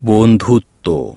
몬도또.